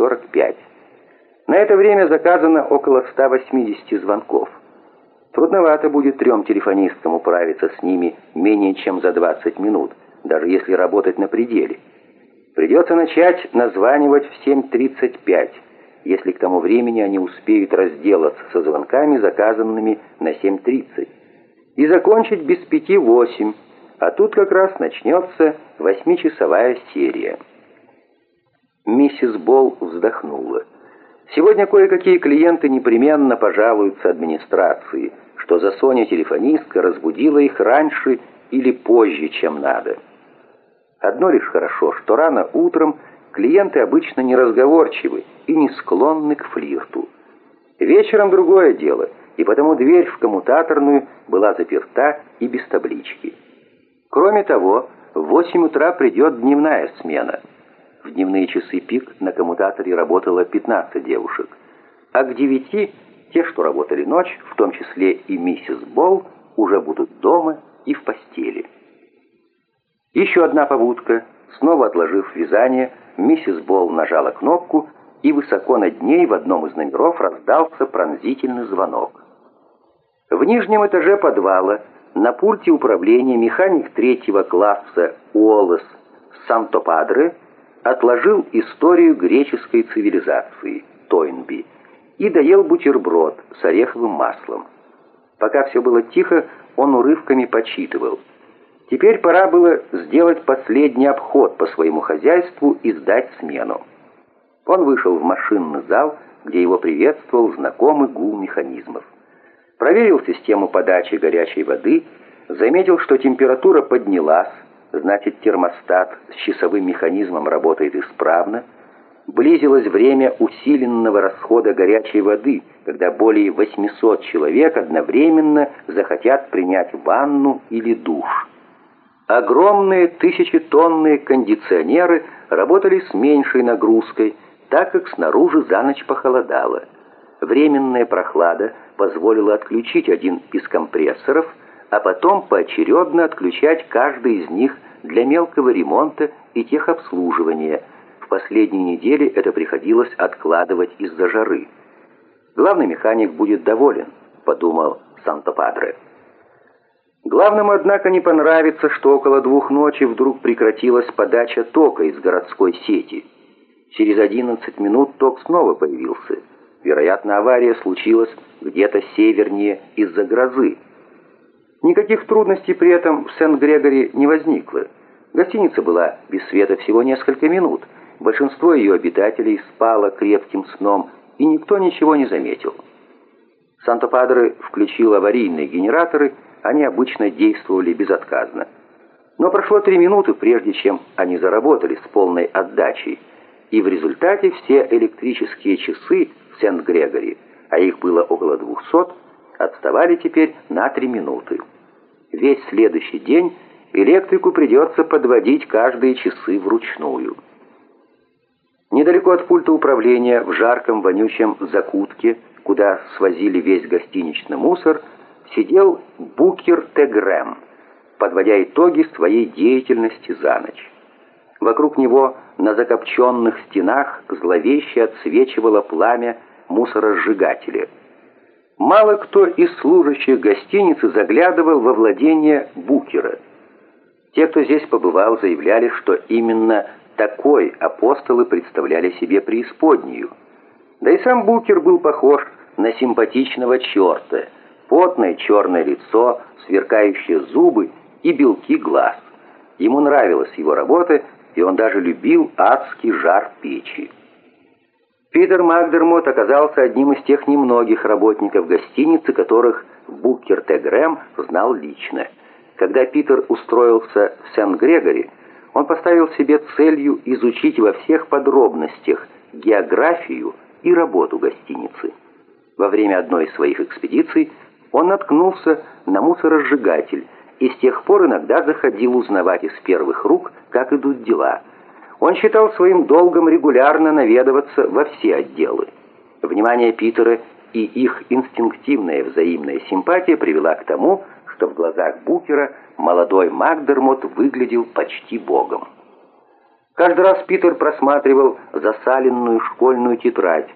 10.45. На это время заказано около 180 звонков. Трудновато будет трем телефонисткам управиться с ними менее чем за 20 минут, даже если работать на пределе. Придется начать названивать в 7.35, если к тому времени они успеют разделаться со звонками, заказанными на 7.30, и закончить без пяти восемь, а тут как раз начнется восьмичасовая серия. Миссис Болл вздохнула. Сегодня кое-какие клиенты непременно пожалуются администрации, что за Соня телефонистка разбудила их раньше или позже, чем надо. Одно лишь хорошо, что рано утром клиенты обычно неразговорчивы и не склонны к флирту. Вечером другое дело, и потому дверь в коммутаторную была заперта и без таблички. Кроме того, в 8 утра придет дневная смена. В дневные часы пик на коммутаторе работало 15 девушек, а к 9 те, что работали ночь, в том числе и миссис Болл, уже будут дома и в постели. Еще одна побудка. Снова отложив вязание, миссис Болл нажала кнопку, и высоко над ней в одном из номеров раздался пронзительный звонок. В нижнем этаже подвала на пульте управления механик третьего класса Уоллес Сантопадре отложил историю греческой цивилизации Тойнби и доел бутерброд с ореховым маслом. Пока все было тихо, он урывками почитывал – Теперь пора было сделать последний обход по своему хозяйству и сдать смену. Он вышел в машинный зал, где его приветствовал знакомый гул механизмов. Проверил систему подачи горячей воды, заметил, что температура поднялась, значит термостат с часовым механизмом работает исправно. Близилось время усиленного расхода горячей воды, когда более 800 человек одновременно захотят принять ванну или душ. Огромные тысячетонные кондиционеры работали с меньшей нагрузкой, так как снаружи за ночь похолодало. Временная прохлада позволила отключить один из компрессоров, а потом поочередно отключать каждый из них для мелкого ремонта и техобслуживания. В последние недели это приходилось откладывать из-за жары. «Главный механик будет доволен», — подумал Санто-Падре. Главному, однако, не понравится, что около двух ночи вдруг прекратилась подача тока из городской сети. Через 11 минут ток снова появился. Вероятно, авария случилась где-то севернее из-за грозы. Никаких трудностей при этом в Сент-Грегори не возникло. Гостиница была без света всего несколько минут. Большинство ее обитателей спало крепким сном, и никто ничего не заметил. Санто-Падре включил аварийные генераторы они обычно действовали безотказно. Но прошло три минуты, прежде чем они заработали с полной отдачей, и в результате все электрические часы в Сент-Грегори, а их было около 200, отставали теперь на три минуты. Весь следующий день электрику придется подводить каждые часы вручную. Недалеко от пульта управления, в жарком вонючем закутке, куда свозили весь гостиничный мусор, сидел Букер Тегрэм, подводя итоги своей деятельности за ночь. Вокруг него на закопченных стенах зловеще отсвечивало пламя мусоросжигателя. Мало кто из служащих гостиницы заглядывал во владение Букера. Те, кто здесь побывал, заявляли, что именно такой апостолы представляли себе преисподнюю. Да и сам Букер был похож на симпатичного черта – потное черное лицо, сверкающие зубы и белки глаз. Ему нравилась его работа, и он даже любил адский жар печи. Питер Макдермот оказался одним из тех немногих работников гостиницы, которых Букер Т. Грэм знал лично. Когда Питер устроился в Сент-Грегори, он поставил себе целью изучить во всех подробностях географию и работу гостиницы. Во время одной из своих экспедиций он наткнулся на мусоросжигатель и с тех пор иногда заходил узнавать из первых рук, как идут дела. Он считал своим долгом регулярно наведываться во все отделы. Внимание Питера и их инстинктивная взаимная симпатия привела к тому, что в глазах Букера молодой Макдермот выглядел почти богом. Каждый раз Питер просматривал засаленную школьную тетрадь,